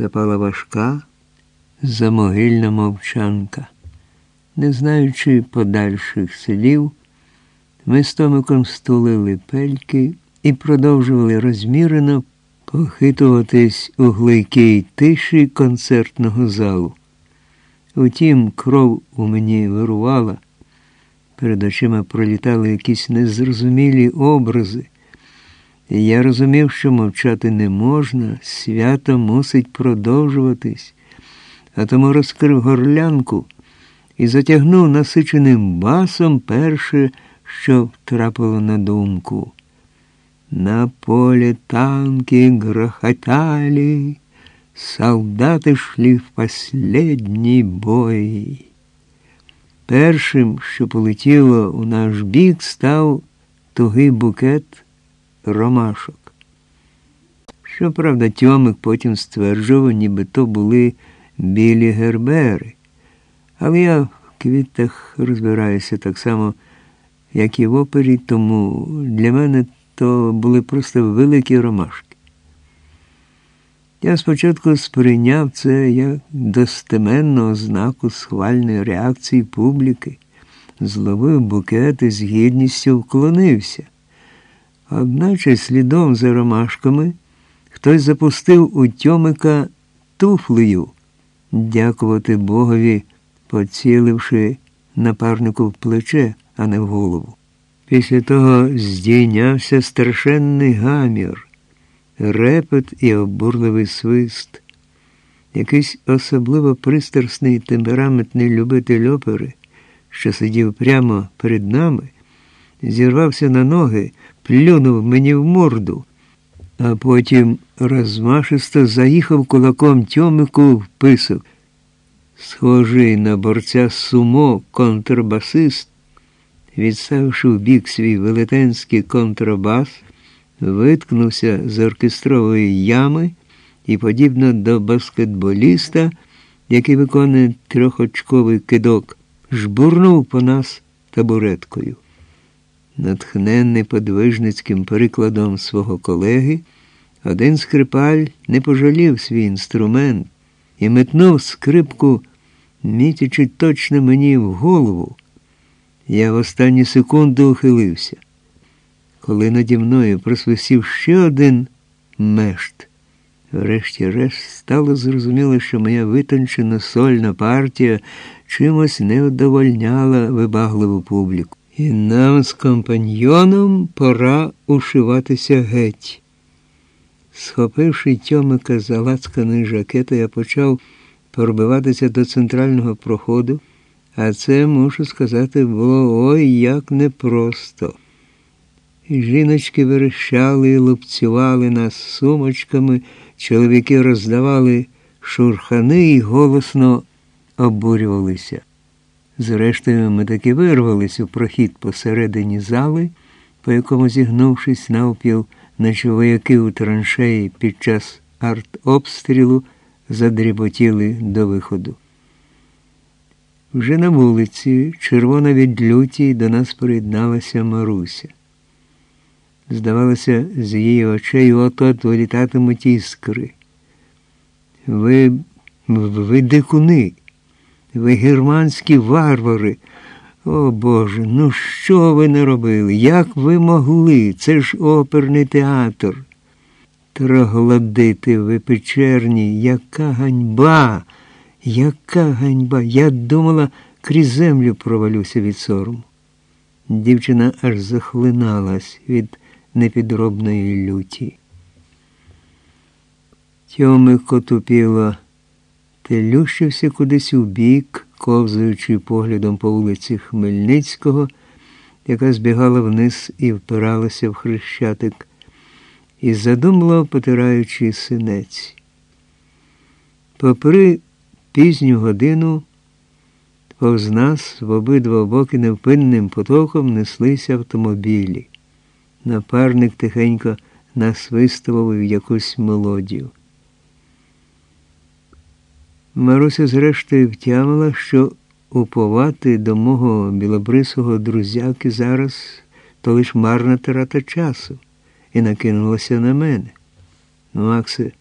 Запала важка, замогильна мовчанка. Не знаючи подальших слів, ми з Томиком стулили пельки і продовжували розмірено похитуватись у глийкій тиші концертного залу. Утім, кров у мені вирувала, перед очима пролітали якісь незрозумілі образи. Я розумів, що мовчати не можна, свято мусить продовжуватись, а тому розкрив горлянку і затягнув насиченим басом перше, що втрапило на думку. На поле танки грохотали, солдати шли в последній бой. Першим, що полетіло у наш бік, став тугий букет ромашок. Щоправда, Тьомик потім стверджував, ніби то були білі гербери. Але я в квітах розбираюся так само, як і в опері, тому для мене то були просто великі ромашки. Я спочатку сприйняв це як достеменну ознаку схвальної реакції публіки, зловив букет і з гідністю вклонився. Одначе слідом за ромашками хтось запустив у Тьомика туфлею, дякувати Богові, поціливши напарнику в плече, а не в голову. Після того здійнявся страшенний гамір, репет і обурливий свист. Якийсь особливо пристрасний темпераментний любитель опери, що сидів прямо перед нами, зірвався на ноги, плюнув мені в морду, а потім розмашисто заїхав кулаком Тьомику в писок. Схожий на борця сумо контрабасист відставивши в бік свій велетенський контрабас, виткнувся з оркестрової ями і, подібно до баскетболіста, який виконує трьохочковий кидок, жбурнув по нас табуреткою. Натхненний подвижницьким перекладом свого колеги, один скрипаль не пожалів свій інструмент і метнув скрипку, мітячи точно мені в голову. Я в останню секунду ухилився. Коли наді мною просвисів ще один мешт, врешті-решт стало зрозуміло, що моя витончена сольна партія чимось не вдовольняла вибагливу публіку. І нам з компаньйоном пора ушиватися геть. Схопивши Тьомика за лацканий жакета, я почав пробиватися до центрального проходу. А це, мушу сказати, було ой як непросто. Жіночки верещали і лупцювали нас сумочками, чоловіки роздавали шурхани і голосно обурювалися. Зрештою, ми таки вирвались у прохід посередині зали, по якому, зігнувшись навпіл, наче вояки у траншеї під час артобстрілу задріботіли до виходу. Вже на вулиці, червона від люті, до нас приєдналася Маруся. Здавалося, з її очей от-от вилітатимуть іскри. Ви, ви дикуни, ви германські варвари. О Боже, ну що ви не робили? Як ви могли? Це ж оперний театр. Троглодити ви печерні, яка ганьба! Яка ганьба! Я думала, крізь землю провалюся від сорому. Дівчина аж захлиналась від непідробної люті. Тьомик отупіло, телющився кудись у бік, ковзаючи поглядом по вулиці Хмельницького, яка збігала вниз і впиралася в хрещатик, і задумливо потираючи синець. Попри пізню годину повз нас в обидва боки невпинним потоком неслися автомобілі. Напарник тихенько насвистував якусь мелодію. Маруся зрештою втямила, що уповати до мого білобрисого друзяки зараз то лиш марна трата часу, і накинулася на мене. Максе,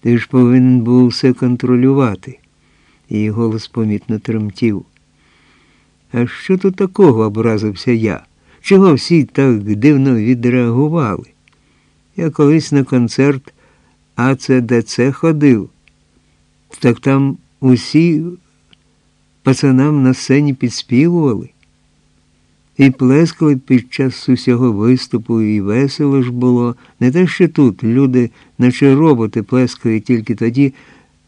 Ти ж повинен був все контролювати. Її голос помітно тремтів. А що тут такого образився я? Чого всі так дивно відреагували? Я колись на концерт АЦДЦ ходив, так там усі пацанам на сцені підспівували і плескали під час усього виступу, і весело ж було. Не те, що тут люди, наче роботи, плескають тільки тоді,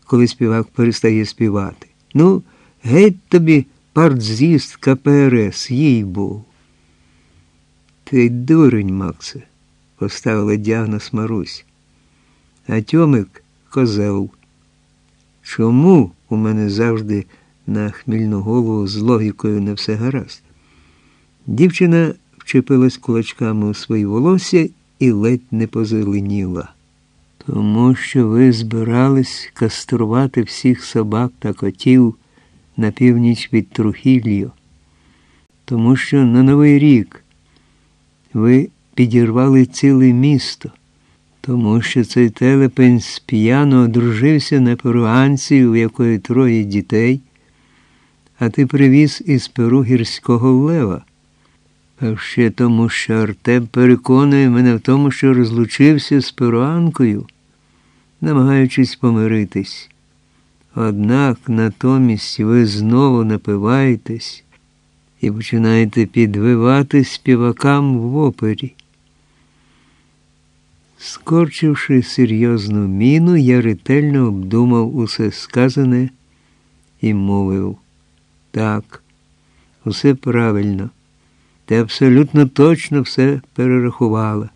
коли співак перестає співати. Ну, геть тобі партз'їзд КПРС, їй був. Ти дурень, Максе, поставила діагноз Марусь. А Тьомик козел. Чому у мене завжди на хмільну голову з логікою не все гаразд? Дівчина вчепилась кулачками у свої волосся і ледь не позеленіла. Тому що ви збирались каструвати всіх собак та котів на північ від Трухіллю. Тому що на Новий рік ви підірвали ціле місто, тому що цей телепень сп'яно одружився на перуанці, у якої троє дітей, а ти привіз із Перу гірського лева. А ще тому, що Артем переконує мене в тому, що розлучився з перуанкою, намагаючись помиритись. Однак натомість ви знову напиваєтесь і починаєте підвивати співакам в опері. Скорчивши серйозну міну, я ретельно обдумав усе сказане і мовив так, усе правильно. Ти абсолютно точно все перерахувала.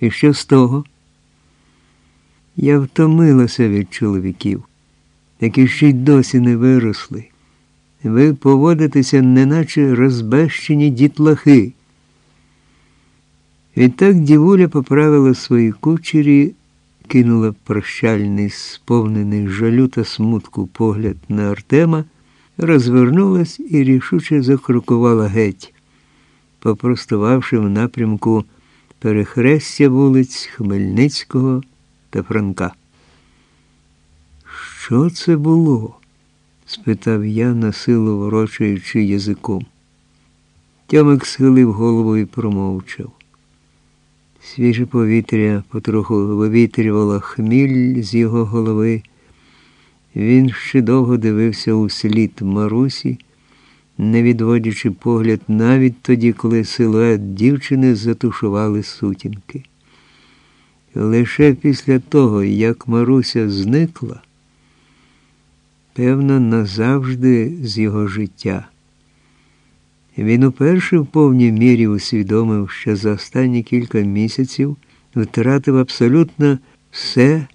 І що з того? Я втомилася від чоловіків, які ще й досі не виросли. Ви поводитеся, неначе розбещені дітлахи. Відтак дівуля поправила свої кучері, кинула прощальний, сповнений жалю та смутку погляд на Артема, розвернулась і рішуче закрокувала геть попростувавши в напрямку перехрестя вулиць Хмельницького та Франка. Що це було? спитав я, насилу ворочаючи язиком. Тьомик схилив голову і промовчав. Свіже повітря потроху вивітрювало хміль з його голови. Він ще довго дивився у слід Марусі не відводячи погляд навіть тоді, коли силует дівчини затушували сутінки. Лише після того, як Маруся зникла, певно, назавжди з його життя. Він уперше в повній мірі усвідомив, що за останні кілька місяців втратив абсолютно все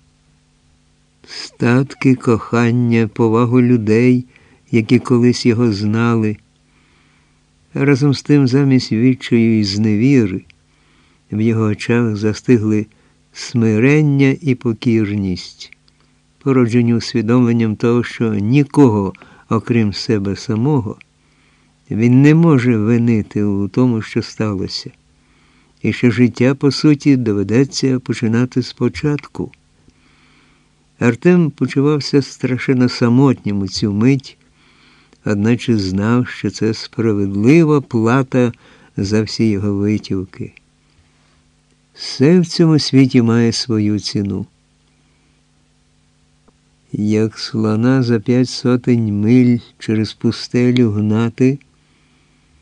статки, кохання, повагу людей які колись його знали. Разом з тим, замість відчаю і зневіри, в його очах застигли смирення і покірність, породжені усвідомленням того, що нікого, окрім себе самого, він не може винити у тому, що сталося, і що життя, по суті, доведеться починати спочатку. Артем почувався страшенно самотнім у цю мить одначе знав, що це справедлива плата за всі його витівки. Все в цьому світі має свою ціну. Як слона за п'ять сотень миль через пустелю гнати.